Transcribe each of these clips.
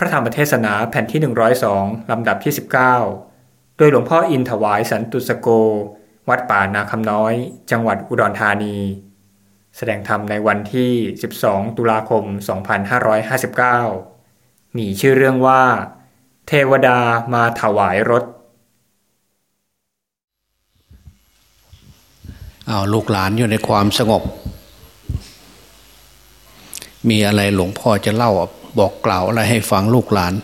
พระธรรมเทศนาแผ่นที่ 102 ลำดับที่ 19 โดยหลวงพ่ออินถวายสันตุสโก วัดป่านาคำน้อย จังหวัดอุดรธานี แสดงธรรมในวันที่ 12 ตุลาคม 2559 มีชื่อเรื่องว่า เทวดามาถวายรถเอาลูกหลานอยู่ในความสงบ มีอะไรหลวงพ่อจะเล่า บอกกล่าวอะไรให้ฟังลูกหลาน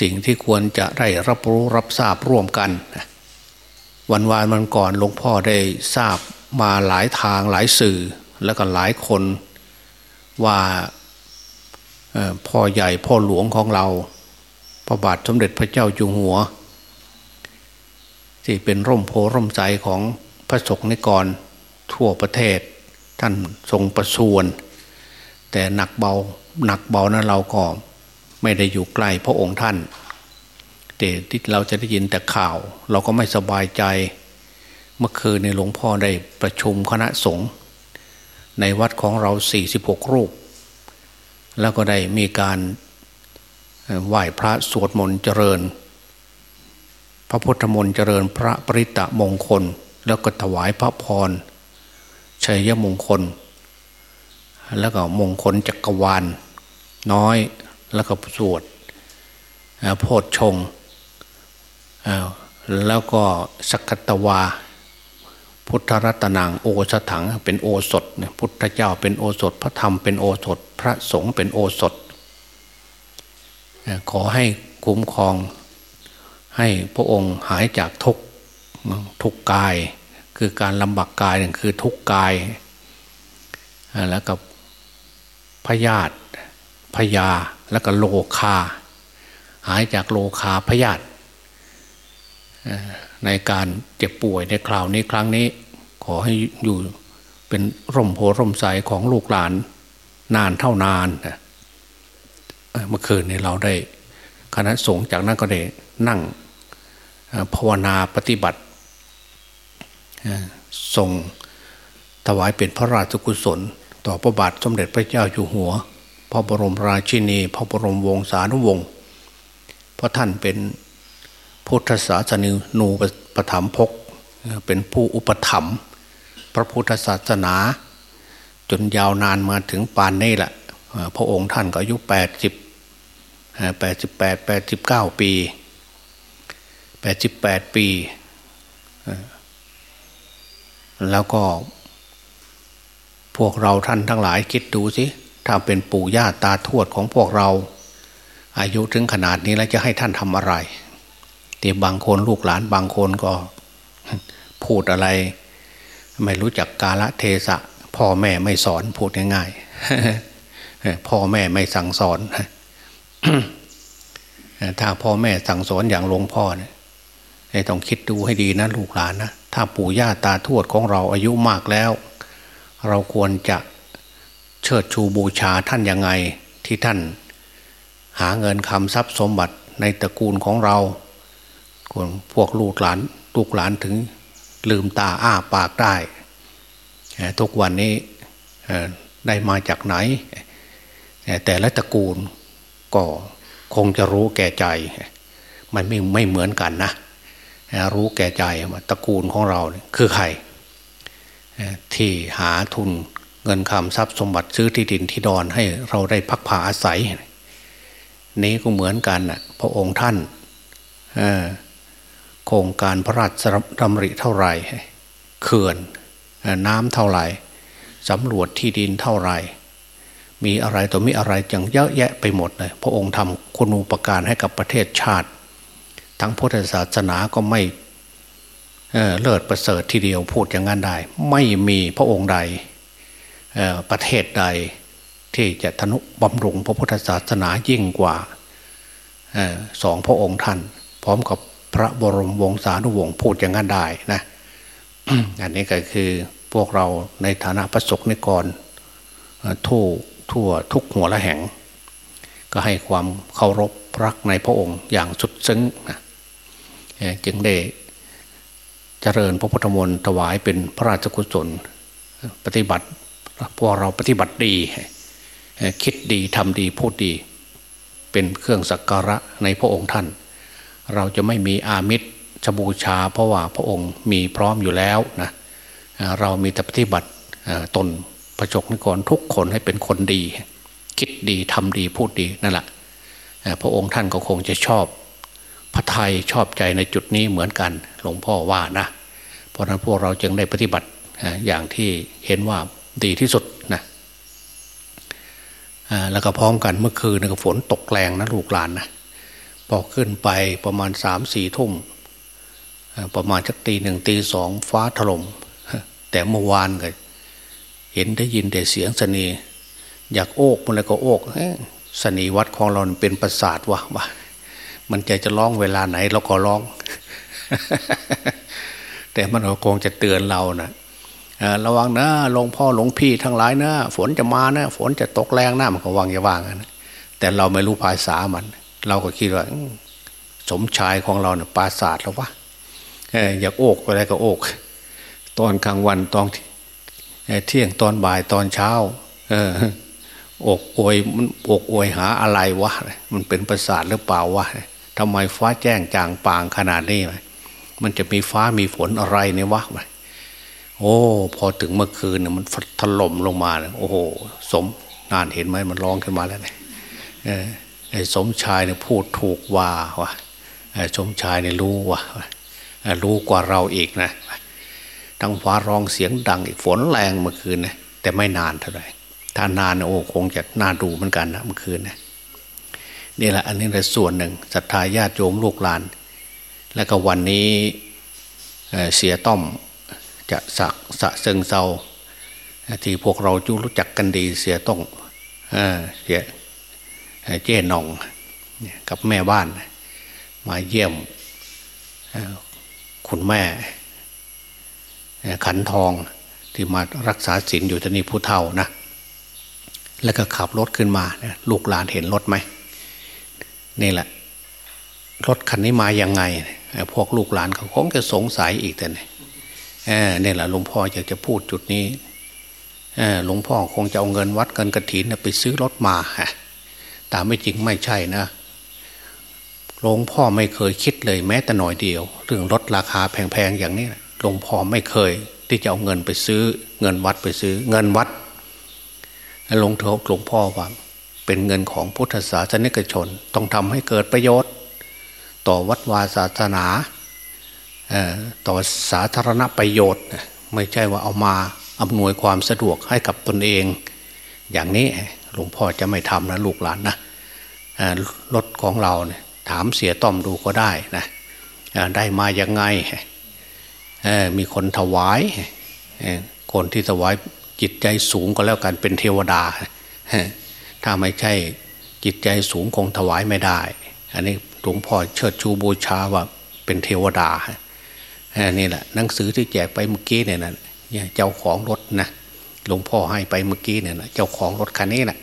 สิ่งที่ควรจะได้รับรู้รับทราบร่วมกัน วันวานมันก่อนหลวงพ่อได้ทราบมาหลายทางหลายสื่อแล้วก็หลายคนว่าพ่อใหญ่พ่อหลวงของเราพระบาทสมเด็จพระเจ้าอยู่หัว ที่เป็นร่มโพร่มใจของพระสงฆ์นิกรทั่วประเทศ ท่านทรงประสวน แต่หนักเบาหนักเบานะเราก็ไม่ได้อยู่ใกล้พระองค์ท่านแต่ที่เราจะได้ยินแต่ข่าว เราก็ไม่สบายใจ เมื่อคืนในหลวงพ่อได้ประชุมคณะสงฆ์ในวัดของเรา 46 รูป แล้วก็ได้มีการไหว้พระสวดมนต์เจริญ พระพุทธมนต์เจริญพระปริตะมงคล แล้วก็ถวายพระพรชัยมงคล แล้วก็มงคลจักรวาลน้อยแล้วก็สวดโพชฌงแล้วก็สักตวา พุทธรัตนังโอสถังเป็นโอสถพุทธเจ้าเป็นโอสถ พระธรรมเป็นโอสถ พระสงฆ์เป็นโอสถ ขอให้คุ้มครองให้พระองค์หายจากทุกทุกกาย คือการลำบากกายคือทุกกายแล้วกับ พยาธิพยาแล้วก็โลคา หายจากโลคาพยาธิในการเจ็บป่วยในคราวนี้ครั้งนี้ ขอให้อยู่เป็นร่มโพร่มใสของลูกหลาน นานเท่านานเมื่อคืนนี้เราได้คณะสงฆ์จากนั้นก็ได้นั่งภาวนาปฏิบัติส่งถวายเป็นพระราชกุศล ต่อพระบาทสมเด็จพระเจ้าอยู่หัว พระบรมราชินี พระบรมวงศานุวงศ์เพราะท่านเป็นพุทธศาสนินูปถัมภกเป็นผู้อุปถัมภ์พระพุทธศาสนา จนยาวนานมาถึงปานนี้แหละพระองค์ท่านก็อายุแปดสิบแปดสิบเก้าปีแปดสิบแปดปี แล้วก็ พวกเราท่านทั้งหลายคิดดูสิถ้าเป็นปู่ย่าตาทวดของพวกเรา อายุถึงขนาดนี้แล้วจะให้ท่านทำอะไรแต่บางคนลูกหลานบางคนก็ พูดอะไร ไม่รู้จักกาละเทศะ พ่อแม่ไม่สอนพูดง่ายๆพ่อแม่ไม่สั่งสอนถ้าพ่อแม่สั่งสอนอย่างหลวงพ่อเนี่ยต้องคิดดูให้ดีนะลูกหลานนะถ้าปู่ย่าตาทวดของเราอายุมากแล้ว เราควรจะเชิดชูบูชาท่านยังไงที่ท่าน หาเงินคำทรัพย์สมบัติในตระกูลของเราคนพวกลูกหลานลูกหลานถึงลืมตาอ้าปากได้ ทุกวันนี้ได้มาจากไหน แต่ละตระกูลก็คงจะรู้แก่ใจ มันไม่ไม่เหมือนกันนะ รู้แก่ใจตระกูลของเราคือใคร ที่หาทุนเงินคำทรัพย์สมบัติซื้อที่ดินที่ดอนให้เราได้พักผ่าอาศัย นี้ก็เหมือนกันนะพระองค์ท่านโครงการพระราชดำริเท่าไหร่เขื่อนน้ำเท่าไหร่สำรวจที่ดินเท่าไหร่ มีอะไรตัวมีอะไรจังเยอะแยะไปหมดเลย พระองค์ทำคุณูปการให้กับประเทศชาติ ทั้งพุทธศาสนาก็ไม่ เลิศประเสริฐทีเดียวพูดอย่างนั้นได้ ไม่มีพระองค์ใดประเทศใดที่จะทนุบำรุงพระพุทธศาสนายิ่งกว่าสองพระองค์ท่าน พร้อมกับพระบรมวงศานุวงศ์พูดอย่างนั้นได้นะอันนี้ก็คือพวกเราในฐานะประสบนิกรทั่วทั่วทุกหัวละแห่ง ก็ให้ความเคารพรักในพระองค์อย่างสุดซึ้งนะจึงได้ เจริญพระพุทธมนต์ถวายเป็นพระราชกุศล ปฏิบัติพวกเราปฏิบัติดี คิดดีทำดีพูดดี เป็นเครื่องสักการะในพระองค์ท่าน เราจะไม่มีอามิตรชบูชา เพราะว่าพระองค์มีพร้อมอยู่แล้วนะเรามีแต่ปฏิบัติตนประจกนิกรทุกคนให้เป็นคนดี คิดดีทำดีพูดดีนั่นแหละพระองค์ท่านก็คงจะชอบ พระไทยชอบใจในจุดนี้เหมือนกัน หลวงพ่อว่านะ เพราะนั้นพวกเราจึงได้ปฏิบัติอย่างที่เห็นว่าดีที่สุดนะแล้วก็พร้อมกันเมื่อคืนก็ฝนตกแรงนะลูกหลานนะพอขึ้นไปประมาณสามสี่ทุ่มประมาณชักตีหนึ่งตีสองฟ้าถล่มแต่เมื่อวานก็เห็นได้ยินแต่เสียงสนีอยากโอกมันเลยก็โอกสนีวัดของเราเป็นประสาทวะวะ มันใจจะร้องเวลาไหนเราก็ร้อง แต่มันก็คงจะเตือนเรานะระวังนะหลวงพ่อหลวงพี่ทั้งหลายนะฝนจะมานะฝนจะตกแรงนะมันก็วางอย่าว่างนะแต่เราไม่รู้ภาษามัน เราก็คิดว่าสมชายของเราเนี่ยปราศาสตร์แล้ววะอยากโอกอะไรก็โอก ตอนกลางวันตอนเที่ยงตอนบ่ายตอนเช้า เอออกอวยมันอกอวยหาอะไรวะ มันเป็นประสาทหรือเปล่าวะ ทำไมฟ้าแจ้งจางปางขนาดนี้มันจะมีฟ้ามีฝนอะไรเนี่ยวะโอ้ พอถึงเมื่อคืนเนี่ยมันถล่มลงมาเลยโอ้โห สมนานเห็นไหมมันร้องขึ้นมาแล้วเนี่ยไอ้สมชายเนี่ยพูดถูกว่าวะไอ้สมชายเนี่ยรู้ว่ะรู้กว่าเราอีกนะทั้งฟ้าร้องเสียงดังอีกฝนแรงเมื่อคืนนะแต่ไม่นานเท่าไหร่ถ้านานโอ้คงจะน่าดูเหมือนกันนะเมื่อคืนนะ นี่แหละอันนี้เป็นส่วนหนึ่งศรัทธาญาติโยมลูกหลาน แล้วก็วันนี้เสียต้อมจะสักสะเซิงเซาที่พวกเราจูรู้จักกันดีเสียต้องเสียเจ้นองกับแม่บ้าน มาเยี่ยมคุณแม่ ขันทองที่มารักษาศีลอยู่ที่นี่ผู้เฒ่านะ แล้วก็ขับรถขึ้นมา ลูกหลานเห็นรถไหม นี่แหละ รถคันนี้มาอยังไง พวกลูกหลานเขาคงจะสงสัยอีกแต่เนี่ยนี่แหละหลวงพ่ออยากจะพูดจุดนี้หลวงพ่อคงจะเอาเงินวัดเงินกระถินไปซื้อรถมาแต่ไม่จริงไม่ใช่นะหลวงพ่อไม่เคยคิดเลยแม้แต่หน่อยเดียว เรื่องรถราคาแพงๆอย่างนี้หลวงพ่อไม่เคย ที่จะเอาเงินไปซื้อ เงินวัดไปซื้อ เงินวัดหลวงเถหลวงพ่อว่า เป็นเงินของพุทธศาสนิกชน ต้องทำให้เกิดประโยชน์ ต่อวัดวาศาสนาต่อสาธารณประโยชน์ ไม่ใช่ว่าเอามาอำนวยความสะดวกให้กับตนเอง อย่างนี้หลวงพ่อจะไม่ทำนะลูกหลานนะรถของเราเนี่ยถามเสียต้อมดูก็ได้นะได้มายังไงมีคนถวายคนที่ถวายจิตใจสูงก็แล้วกันเป็นเทวดา ถ้าไม่ใช่จิตใจสูงคงถวายไม่ได้ อันนี้หลวงพ่อเชิดชูบูชาว่าเป็นเทวดานี่แหละหนังสือที่แจกไปเมื่อกี้เนี่ยนะเจ้าของรถนะหลวงพ่อให้ไปเมื่อกี้เนี่ยนะเจ้าของรถคันนี้แหละ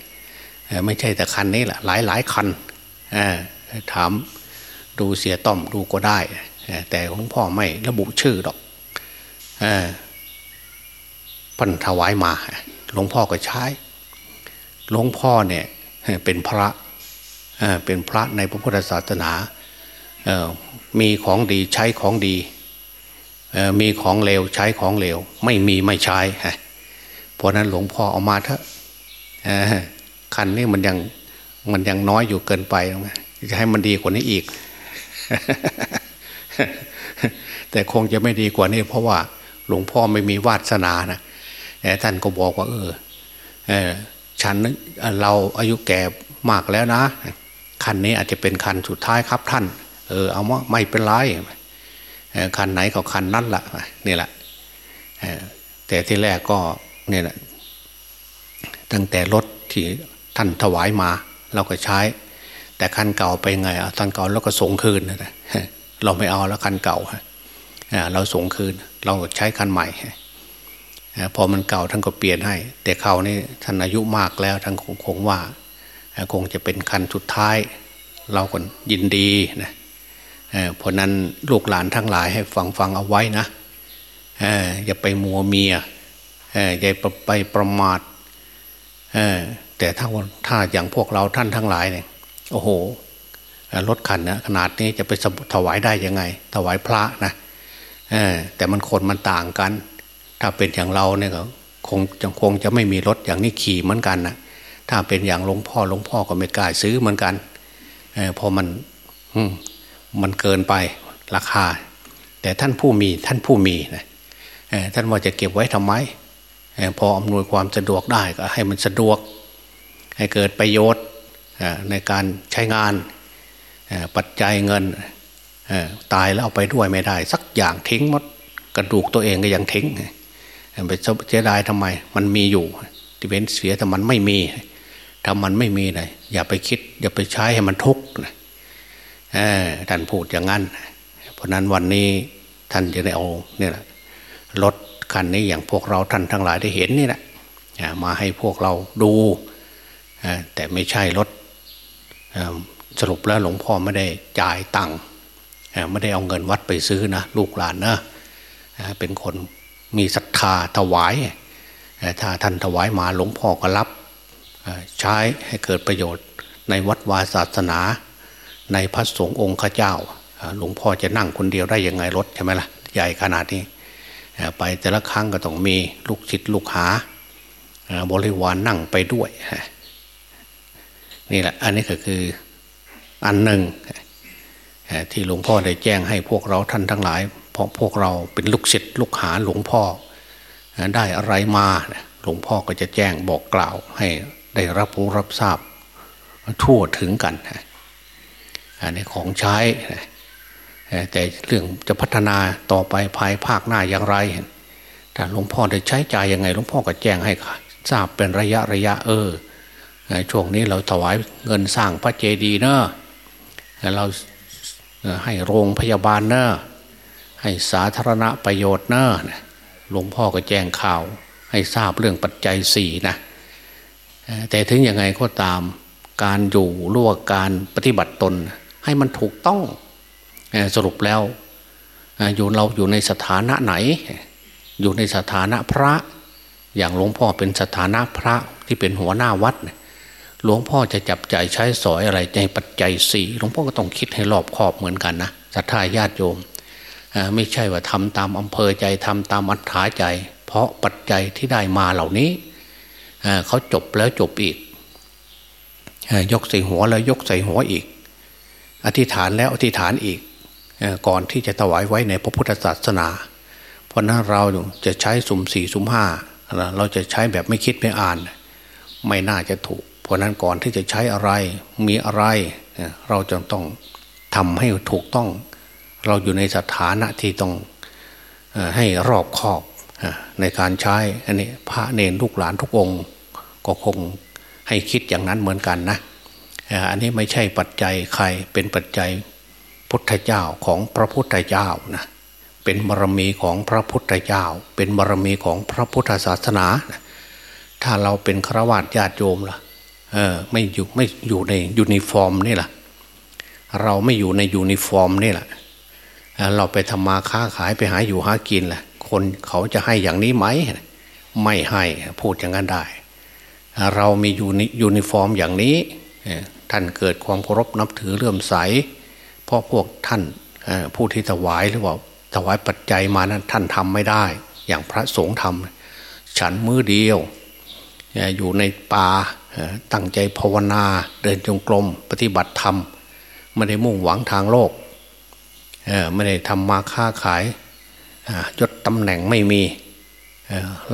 ไม่ใช่แต่คันนี้แหละหลายหลายคันถามดูเสียต้อมดูก็ได้ แต่หลวงพ่อไม่ระบุชื่อหรอกพันถวายมาหลวงพ่อก็ใช้ หลวงพ่อเนี่ยเป็นพระเป็นพระในพระพุทธศาสนามีของดีใช้ของดี มีของเลวใช้ของเลวไม่มีไม่ใช้เพราะนั้นหลวงพ่อเอามาเถอะคันนี้มันยังมันยังน้อยอยู่เกินไปจะให้มันดีกว่านี้อีก แต่คงจะไม่ดีกว่านี้เพราะว่าหลวงพ่อไม่มีวาสนานะท่านก็บอกว่า เออ ฉันเราอายุแก่มากแล้วนะคันนี้อาจจะเป็นคันสุดท้ายครับท่าน เออเอาว่าไม่เป็นไรคันไหนก็คันนั่นแหละนี่แหละแต่ที่แรกก็เนี่ยแหละตั้งแต่รถที่ท่านถวายมา เราก็ใช้ แต่คันเก่าไปไงอะท่านเก่าเราก็ส่งคืนเราไม่เอาแล้วคันเก่าเราส่งคืน เราใช้คันใหม่ พอมันเก่าท่านก็เปลี่ยนให้ แต่เขานี่ท่านอายุมากแล้วท่านคงคงว่า คงจะเป็นคันสุดท้าย เราก็ยินดีนะเพราะนั้นลูกหลานทั้งหลายให้ฟังฟังเอาไว้นะอย่าไปมัวเมียอย่าไปประมาทแต่ถ้าถ้าอย่างพวกเราท่านทั้งหลายเนี่ยโอ้โหรถคันนะขนาดนี้จะไปถวายได้ยังไง ถวายพระนะแต่มันคนมันต่างกัน ถ้าเป็นอย่างเราเนี่ยก็คงจะคงจะไม่มีรถอย่างนี้ขี่เหมือนกันนะถ้าเป็นอย่างหลวงพ่อหลวงพ่อก็ไม่กล้าซื้อเหมือนกันเพราะมันมันเกินไปราคา แต่ท่านผู้มีท่านผู้มีนะท่านว่าจะเก็บไว้ทำไมพออำนวยความสะดวกได้ก็ให้มันสะดวก ให้เกิดประโยชน์ในการใช้งานปัจจัยเงินตายแล้วเอาไปด้วยไม่ได้ สักอย่างทิ้งหมดกระดูกตัวเองก็ยังทิ้ง ไปเสียดายทำไม มันมีอยู่ที่เป็นเสียแต่มันไม่มีถ้ามันไม่มีเลยอย่าไปคิด อย่าไปใช้ให้มันทุกข์นะท่านพูดอย่างนั้น เพราะนั้นวันนี้ท่านจะได้เอาเนี่ยรถคันนี้อย่างพวกเราท่านทั้งหลายได้เห็นนี่แหละมาให้พวกเราดูแต่ไม่ใช่รถสรุปแล้วหลวงพ่อไม่ได้จ่ายตังค์ไม่ได้เอาเงินวัดไปซื้อนะลูกหลานนะเป็นคน มีศรัทธาถวาย ถ้าท่านถวายมาหลวงพ่อก็รับใช้ให้เกิดประโยชน์ ในวัดวาศาสนา ในพระสงฆ์องค์ข้าเจ้า หลวงพ่อจะนั่งคนเดียวได้ยังไงรถใช่ไหมละ่ะใหญ่ขนาดนี้ไปแต่ละครั้งก็ต้องมีลูกศิษย์ลูกหาบริวารนนั่งไปด้วยนี่แหละอันนี้ก็คืออันหนึ่งที่หลวงพ่อได้แจ้งให้พวกเราท่านทั้งหลาย พราะพวกเราเป็นลูกศิษย์ลูกหาหลวงพ่อ ได้อะไรมาหลวงพ่อก็จะแจ้งบอกกล่าวให้ได้รับรู้รับทราบทั่วถึงกันอันนี้ของใช้แต่เรื่องจะพัฒนาต่อไปภายภาคหน้าอย่างไรถ้าหลวงพ่อได้ใช้จ่ายยังไงหลวงพ่อก็แจ้งให้ทราบเป็นระยะระยะเออช่วงนี้เราถวายเงินสร้างพระเจดีย์เนอะเราให้โรงพยาบาลเนอะ ให้สาธารณประโยชน์เนอะหลวงพ่อก็แจ้งข่าว ให้ทราบเรื่องปัจจัยสี่นะแต่ถึงยังไงก็ตามการอยู่ร่วการปฏิบัติตน ให้มันถูกต้องสรุปแล้วอยู่เราอยู่ในสถานะไหน อยู่ในสถานะพระ อย่างหลวงพ่อเป็นสถานะพระที่เป็นหัวหน้าวัด หลวงพ่อจะจับใจใช้สอยอะไรในปัจจัยสี่หลวงพ่อก็ต้องคิดให้รอบคอบเหมือนกันนะศรัทธาญาติโยม ไม่ใช่ว่าทำตามอำเภอใจทำตามอัธยาใจ เพราะปัจจัยที่ได้มาเหล่านี้เขาจบแล้วจบอีกยกใส่หัวแล้วยกใส่หัวอีก อธิษฐานแล้วอธิษฐานอีก ก่อนที่จะถวายไว้ในพระพุทธศาสนา เพราะนั้นเราจะใช้สุ่มสี่สุ่มห้าเราจะใช้แบบไม่คิดไม่อ่าน ไม่น่าจะถูก เพราะนั้นก่อนที่จะใช้อะไรมีอะไร เราจะต้องทำให้ถูกต้อง เราอยู่ในสถานะที่ต้องให้รอบคอบในการใช้อันนี้พระเณรลูกหลานทุกองค์ ก็คงให้คิดอย่างนั้นเหมือนกันนะอันนี้ไม่ใช่ปัจจัยใครเป็นปัจจัยพุทธเจ้าของพระพุทธเจ้านะเป็นบารมีของพระพุทธเจ้า เป็นบารมีของพระพุทธศาสนา ถ้าเราเป็นฆราวาสญาติโยมล่ะเออไม่อยู่ไม่อยู่ในยูนิฟอร์มนี่แหละเราไม่อยู่ในยูนิฟอร์มนี่แหละ เราไปทำมาค้าขายไปหาอยู่หากินแหละคนเขาจะให้อย่างนี้ไหมไม่ให้พูดอย่างนั้นได้ เรามียูนิฟอร์มอย่างนี้ท่านเกิดความเคารพนับถือเลื่อมใส เพราะพวกท่านผู้ที่ถวายหรือว่าถวายปัจจัยมานั้นท่านทำไม่ได้ อย่างพระสงฆ์ทำฉันมื้อเดียว อยู่ในป่าตั้งใจภาวนา เดินจงกรมปฏิบัติธรรมไม่ได้มุ่งหวังทางโลก ไม่ได้ทำมาค้าขายยศตำแหน่งไม่มี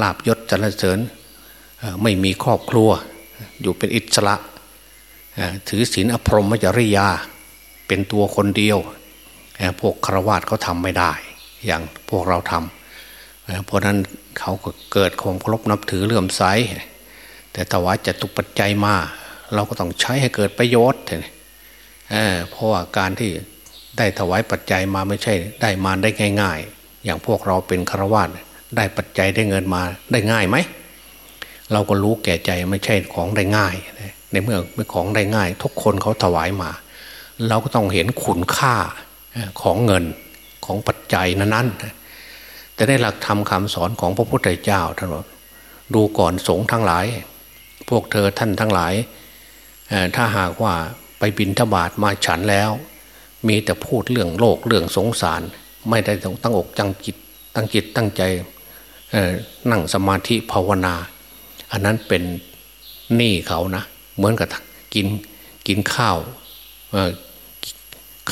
ลาบยศจรรเสริญไม่มีครอบครัว อยู่เป็นอิสระถือศีลอภรมจริยา เป็นตัวคนเดียว พวกครวาตเขาทำไม่ได้ อย่างพวกเราทำเพราะนั้นเขาก็เกิดความเคารพนับถือเลื่อมใสแต่ถวายจะตุปัจจัยมา เราก็ต้องใช้ให้เกิดประโยชน์เพราะว่าการที่ ได้ถวายปัจจัยมาไม่ใช่ ได้มาได้ง่าย ๆ อย่างพวกเราเป็นคราวาตได้ปัจจัยได้เงินมาได้ง่ายไหมเราก็รู้แก่ใจไม่ใช่ของได้ง่าย ในเมื่อไม่ของได้ง่าย ทุกคนเขาถวายมา เราก็ต้องเห็นคุณค่าของเงินของปัจจัยนั้นๆแต่ได้หลักธรรมคำสอนของพระพุทธเจ้าท่านบอกดูก่อนสงฆ์ทั้งหลาย พวกเธอท่านทั้งหลาย ถ้าหากว่าไปบินทบาทมาฉันแล้ว มีแต่พูดเรื่องโลกเรื่องสงสาร ไม่ได้ตั้งอกตั้งจิตตั้งจิตตั้งใจนั่งสมาธิภาวนา อันนั้นเป็นหนี้เขานะ เหมือนกับกินกินข้าว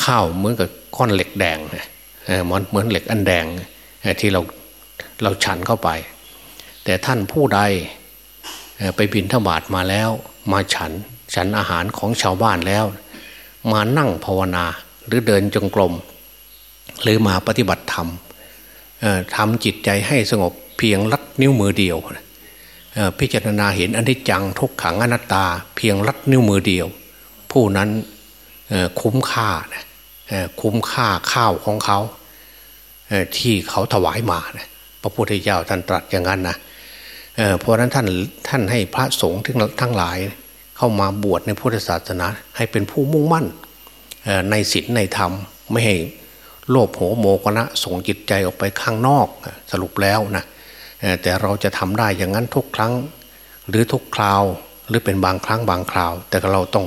ข้าวเหมือนกับก้อนเหล็กแดงเหมือนเหมือนเหล็กอันแดงที่เราเราฉันเข้าไป แต่ท่านผู้ใดไปบินทบาทมาแล้ว มาฉันฉันอาหารของชาวบ้านแล้ว มานั่งภาวนา หรือเดินจงกรมหรือมาปฏิบัติธรรมทำจิตใจให้สงบเพียงลัดนิ้วมือเดียว พิจารณาเห็นอนิจจังทุกขังอนัตตา เพียงลัดนิ้วมือเดียว ผู้นั้นคุ้มค่าคุ้มค่าข้าวของเขาที่เขาถวายมาพระพุทธเจ้าท่านตรัสอย่างนั้นนะเพราะนั้นท่านท่านให้พระสงฆ์ทั้งหลายเข้ามาบวชในพุทธศาสนา ให้เป็นผู้มุ่งมั่น ในศีลในธรรม ไม่ให้โลภโหโมกนะส่งจิตใจออกไปข้างนอกสรุปแล้วนะแต่เราจะทำได้อย่างนั้นทุกครั้ง หรือทุกคราวหรือเป็นบางครั้งบางคราว แต่เราต้อง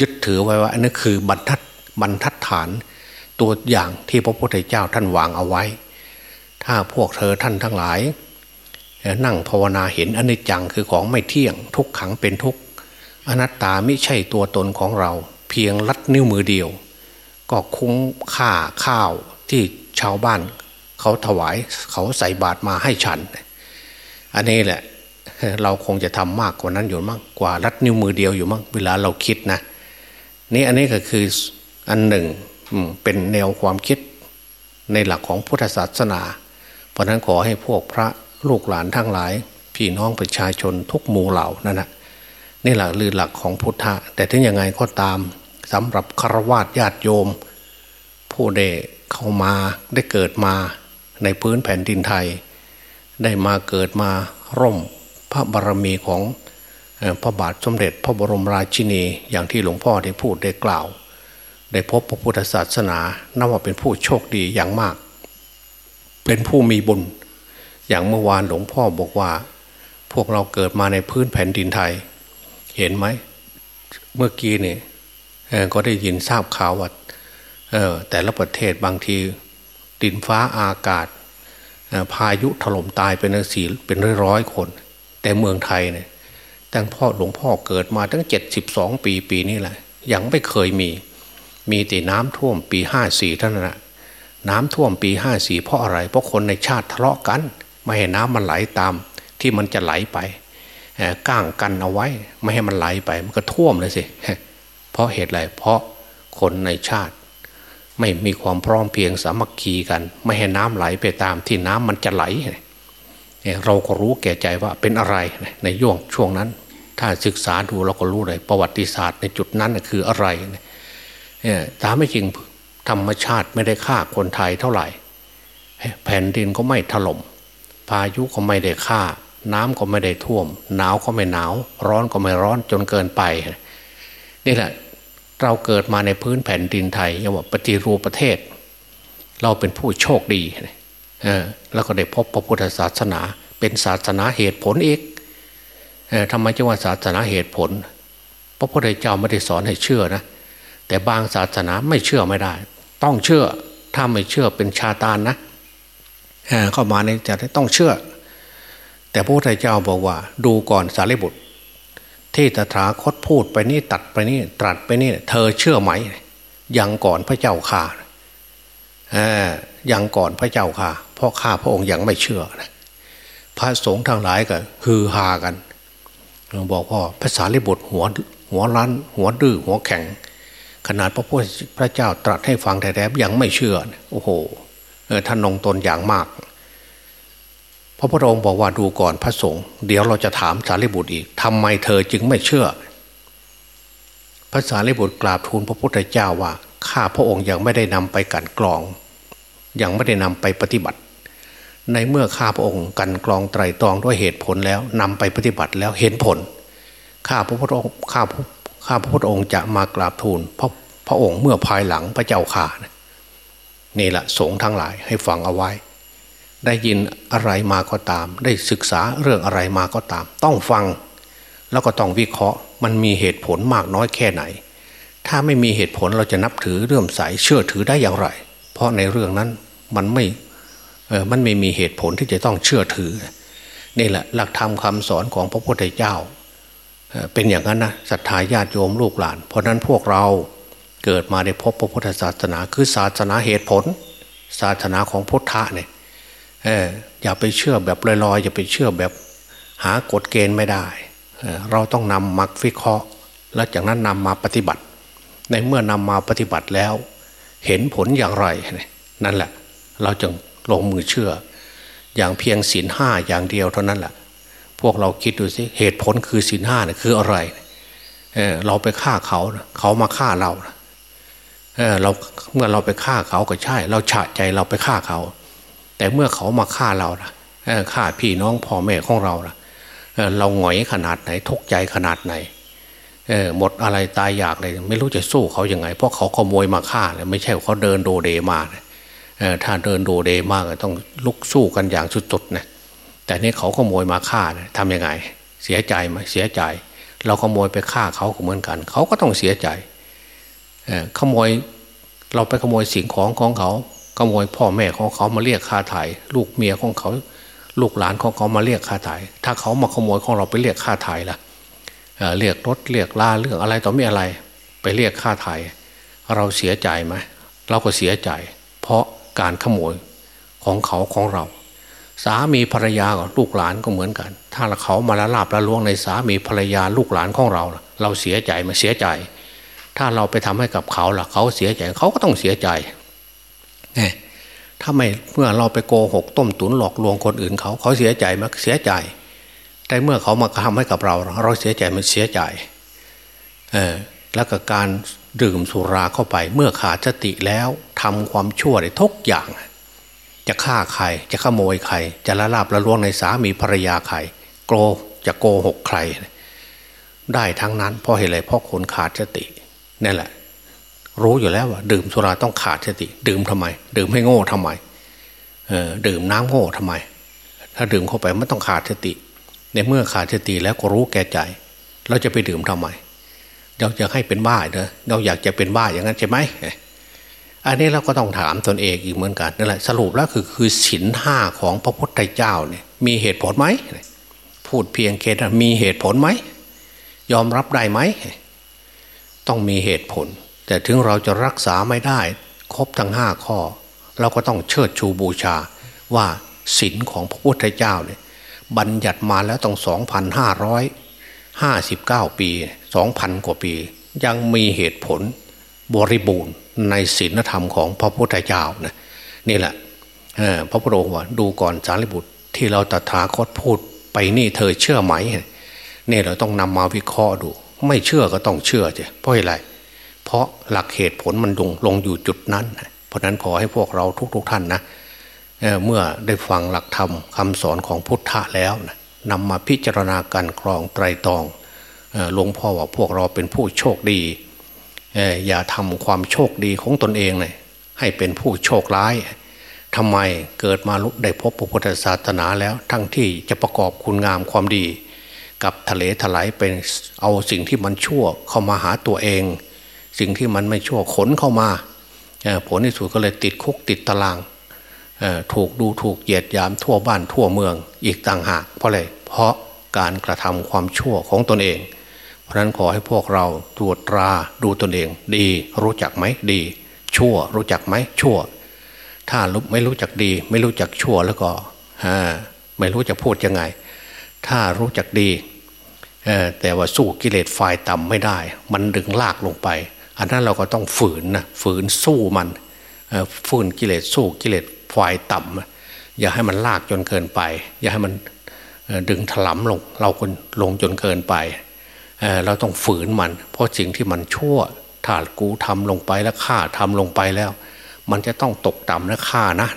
ยึดถือไว้ว่าอันนี้คือบรรทัดบรรทัดฐานตัวอย่างที่พระพุทธเจ้าท่านวางเอาไว้ ถ้าพวกเธอท่านทั้งหลาย นั่งภาวนาเห็นอนิจจังคือของไม่เที่ยงทุกขังเป็นทุกอนัตตาไม่ใช่ตัวตนของเรา เพียงลัดนิ้วมือเดียว ก็คุ้มค่าข้าวที่ชาวบ้าน เขาถวายเขาใส่บาตรมาให้ฉัน อันนี้แหละ เราคงจะทำมากกว่านั้นอยู่มั้งกว่าลัดนิ้วมือเดียวอยู่มั้งเวลาเราคิดนะนี่อันนี้ก็คืออันหนึ่งเป็นแนวความคิดในหลักของพุทธศาสนา เพราะนั้นขอให้พวกพระลูกหลานทั้งหลาย พี่น้องประชาชนทุกหมู่เหล่านั่นแนะ นี่แหละลือหลักของพุทธะ แต่ถึงยังไงก็ตามสำหรับครวญญาติโยม ผู้ได้เข้ามาได้เกิดมาในพื้นแผ่นดินไทย ได้มาเกิดมาร่มพระบารมีของพระบาทสมเด็จพระบรมราชินีอย่างที่หลวงพ่อได้พูดได้กล่าว ได้พบพระพุทธศาสนานับว่าเป็นผู้โชคดีอย่างมาก เป็นผู้มีบุญ อย่างเมื่อวานหลวงพ่อบอกว่า พวกเราเกิดมาในพื้นแผ่นดินไทย เห็นไหม เมื่อกี้เนี่ยก็ได้ยินทราบข่าวว่าแต่ละประเทศบางทีดินฟ้าอากาศ พายุถล่มตายเป็นสีเป็นร้อยๆคน แต่เมืองไทยเนี่ยตั้งพ่อหลวงพ่อเกิดมาตั้งเจ็ดสิบสองปีปีนี้แหละ ยังไม่เคยมี มีแต่น้ำท่วมปีห้าสี่เท่านั้นนะน้ำท่วมปีห้าสี่เพราะอะไร เพราะคนในชาติทะเลาะกัน ไม่ให้น้ำมันไหลตามที่มันจะไหลไป ก้างกันเอาไว้ ไม่ให้มันไหลไป มันก็ท่วมเลยสิ เพราะเหตุอะไรเพราะคนในชาติ ไม่มีความพร้อมเพียงสามัคคีกัน ไม่ให้น้ำไหลไปตามที่น้ำมันจะไหล เราก็รู้แก่ใจว่าเป็นอะไรในย่วงช่วงนั้น ถ้าศึกษาดูเราก็รู้เลยประวัติศาสตร์ในจุดนั้นคืออะไรเนี่ยตามไม่จริงธรรมชาติไม่ได้ฆ่าคนไทยเท่าไหร่ แผ่นดินก็ไม่ถล่มพายุก็ไม่ได้ฆ่า น้ำก็ไม่ได้ท่วม หนาวก็ไม่หนาว ร้อนก็ไม่ร้อนจนเกินไป นี่แหละ เราเกิดมาในพื้นแผ่นดินไทยเรียกว่าปฏิรูปประเทศ เราเป็นผู้โชคดีเออแล้วก็ได้พบพระพุทธศาสนา เป็นศาสนาเหตุผลอีกเออทำไมจึงว่าศาสนาเหตุผล พระพุทธเจ้าไม่ได้สอนให้เชื่อนะ แต่บางศาสนาไม่เชื่อไม่ได้ ต้องเชื่อถ้าไม่เชื่อเป็นชาตานนะเข้ามาในจะต้องเชื่อ แต่พระพุทธเจ้าบอกว่า ดูก่อนสารีบุตร ที่ตถาคตพูดไปนี่ตัดไปนี่ตรัสไปนี่เธอเชื่อไหมยังก่อนพระเจ้าข่ายังก่อนพระเจ้าข่าเพราะข้าพระองค์ยังไม่เชื่อนะพระสงฆ์ทั้งหลายก็ฮือฮากันบอกพ่อภาษาลิบุตรหัวหัวรั้น หัวดื้อหัวแข็ง ขนาดพระพุทธพระเจ้าตรัสให้ฟังแต่แท้ยังไม่เชื่อ โอ้โหท่านนงตนอย่างมาก พระพุทธองค์บอกว่าดูก่อนพระสงฆ์เดี๋ยวเราจะถามสารีบุตรอีกทำไมเธอจึงไม่เชื่อ พระสารีบุตรกราบทูลพระพุทธเจ้าว่าข้าพระองค์ยังไม่ได้นำไปกันกรอง ยังไม่ได้นำไปปฏิบัติ ในเมื่อข้าพระองค์กันกรองไตรตรองด้วยเหตุผลแล้วนำไปปฏิบัติแล้วเห็นผลข้าพระพุทธองค์ข้าข้าพระพุทธองค์จะมากราบทูลพระพระองค์เมื่อภายหลังพระเจ้าข่านนี่แหละสงฆ์ทั้งหลายให้ฟังเอาไว้ ได้ยินอะไรมาก็ตาม ได้ศึกษาเรื่องอะไรมาก็ตาม ต้องฟังแล้วก็ต้องวิเคราะห์ มันมีเหตุผลมากน้อยแค่ไหน ถ้าไม่มีเหตุผลเราจะนับถือเรื่อมใสเชื่อถือได้อย่างไร เพราะในเรื่องนั้นมันไม่เออมันไม่มีเหตุผลที่จะต้องเชื่อถือนี่แหละหลักธรรมคาสอนของพระพุทธเจ้า เป็นอย่างนั้นนะศรัทธาญาติโยมลูกหลาน เพราะนั้นพวกเราเกิดมาได้พบพระพุทธศาสนา คือศาสนาเหตุผล ศาสนาของพุทธะเนี่ย อย่าไปเชื่อแบบลอยๆอย่าไปเชื่อแบบหากฎเกณฑ์ไม่ได้เเราต้องนำมักฟิเคราะห์ แล้วจากนั้นนำมาปฏิบัติ ในเมื่อนำมาปฏิบัติแล้ว เห็นผลอย่างไรนั่นแหละ เราจึงลงมือเชื่อ อย่างเพียงศีลห้าอย่างเดียวเท่านั้นแหละพวกเราคิดดูสิเหตุผลคือศีลห้าเนี่ยคืออะไรเเราไปฆ่าเขาเขามาฆ่าเราเเราเมื่อเราไปฆ่าเขาก็ใช่ เราฉะใจเราไปฆ่าเขา แต่เมื่อเขามาฆ่าเรานะฆ่าพี่น้องพ่อแม่ของเรานะเราหงอยขนาดไหนทุกใจขนาดไหนหมดอะไรตายอยากเลยไม่รู้จะสู้เขายัางไง เพราะเขาขโมยมาฆ่าเลยไม่ใช่เขาเดินโดเดมาถ้าเดินโดเดมากต้องลุกสู้กันอย่างสุดๆนะแต่นี่เขาขโมยมาฆ่าทำยังไง เสียใจไหมเสียใจ เราขโมยไปฆ่าเขาเหมือนกัน เขาก็ต้องเสียใจขโมยเราไปขโมยสิ่งของของเขา ขโมยพ่อแม่ของเขามาเรียกค่าถ่าย ลูกเมียของเขา ลูกหลานของเขามาเรียกค่าถ่าย ถ้าเขามาขโมยของเราไปเรียกค่าถ่ายล่ะเรียกรถเรียกลาเรื่องอะไรต่อไม่อะไร ไปเรียกค่าถ่าย เราเสียใจไหมเราก็เสียใจ เพราะการขโมยของเขาของเรา สามีภรรยากลูกหลานก็เหมือนกัน ถ้าเขามาละลาบละลวงในสามีภรรยาลูกหลานของเราเราเสียใจมาเสียใจ ถ้าเราไปทำให้กับเขาล่ะเขาเสียใจเขาก็ต้องเสียใจ ถ้าไม่เมื่อเราไปโกหกต้มตุนหลอกลวงคนอื่นเขาเขาเสียใจไหมเสียใจ แต่เมื่อเขามาทำให้กับเรา เราเสียใจมันเสียใจเออแล้วก็การดื่มสุราเข้าไป เมื่อขาดสติแล้วทำความชั่วได้ทุกอย่าง จะฆ่าใครจะขโมยใคร จะละลาบละลวงในสามีภรรยาใครโกจะโกหกใคร ได้ทั้งนั้นเพราะเหตุอะไรเพราะคนขาดสตินี่แหละ รู้อยู่แล้วว่าดื่มสุราต้องขาดสติ ดื่มทำไม ดื่มให้โง่ทำไมเออดื่มน้ำโง่ทำไม ถ้าดื่มเข้าไปมันต้องขาดสติ ในเมื่อขาดสติแล้วก็รู้แก่ใจ เราจะไปดื่มทำไมเราจะให้เป็นบ้าเนอะเราอยากจะเป็นบ้าอย่างนั้นใช่ไหมอันนี้เราก็ต้องถามตนเองอีกเหมือนกันนั่นแหละสรุปแล้วคือคือศีลห้าของพระพุทธเจ้าเนี่ย มีเหตุผลไหมพูดเพียงแค่มีเหตุผลไหมยอมรับได้ไหมต้องมีเหตุผล แต่ถึงเราจะรักษาไม่ได้ ครบทั้งห้าข้อ เราก็ต้องเชิดชูบูชาว่าศีลของพระพุทธเจ้าเนี่ยบัญญัติมาแล้วต้องสองพันห้าร้อยห้าสิบเก้าปีสองพันกว่าปี ยังมีเหตุผลบริบูรณ์ในศีลธรรมของพระพุทธเจ้านะนี่แหละพระพุทธองค์ว่าดูก่อนสารีบุตรที่เราตถาคตพูดไปนี่เธอเชื่อไหมเนี่ยเราต้องนำมาวิเคราะห์ดู ไม่เชื่อก็ต้องเชื่อจ้ะเพราะอะไรเพราะหลักเหตุผลมันลงลงอยู่จุดนั้น เพราะนั้นขอให้พวกเราทุกๆทท่านนะเเมื่อได้ฟังหลักธรรมคำสอนของพุทธะแล้วนะนำมาพิจารณาการครองไตรตองหลวงพ่อว่าพวกเราเป็นผู้โชคดี อย่าทำความโชคดีของตนเองเลยให้เป็นผู้โชคร้ายทำไมเกิดมาลุได้พบพระพุทธศาสนาแล้ว ทั้งที่จะประกอบคุณงามความดี กับทะเลถลายเป็นเอาสิ่งที่มันชั่วเข้ามาหาตัวเอง สิ่งที่มันไม่ชั่วขนเข้ามาผลที่สุดก็เลยติดคุกติดตารางถูกดูถูกเหยียดยามทั่วบ้านทั่วเมืองอีกต่างหากเพราะอะไรเพราะการกระทำความชั่วของตนเอง เพราะนั้นขอให้พวกเราตรวจตราดูตนเอง ดีรู้จักไหมดี ชั่วรู้จักไหมชั่ว ถ้าไม่รู้จักดี ไม่รู้จักชั่วแล้วก็ไม่รู้จะพูดยังไง ถ้ารู้จักดีแต่ว่าสู้กิเลสฝ่ายต่ำไม่ได้ มันดึงลากลงไป อันนั้นเราก็ต้องฝืนนะฝืนสู้มันฝืนกิเลสสู้กิเลสฝ่ายต่ำอย่าให้มันลากจนเกินไป อย่าให้มันดึงถลำลงเราคนลงจนเกินไปเราต้องฝืนมัน เพราะสิ่งที่มันชั่วถ้ากูทำลงไปแล้วฆ่าทำลงไปแล้ว มันจะต้องตกต่ำและฆ่านะ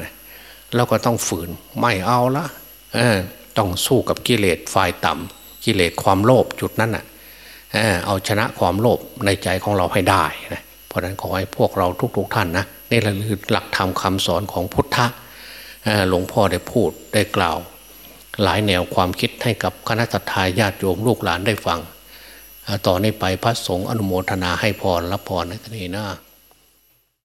เราก็ต้องฝืนไม่เอาละต้องสู้กับกิเลสฝ่ายต่ำกิเลสความโลภจุดนั้นอะ เอาชนะความโลภในใจของเราให้ได้นะเพราะนั้นขอให้พวกเราทุกๆท่านนะนี่แหละคือหลักธรรมคาสอนของพุทธะหลวงพ่อได้พูดได้กล่าว หลายแนวความคิดให้กับคณะสัตยาญาติโยมลูกหลานได้ฟังต่อนนี้ไปพระสงฆ์อนุโมทนาให้พรรับพรในตอนนี้นะ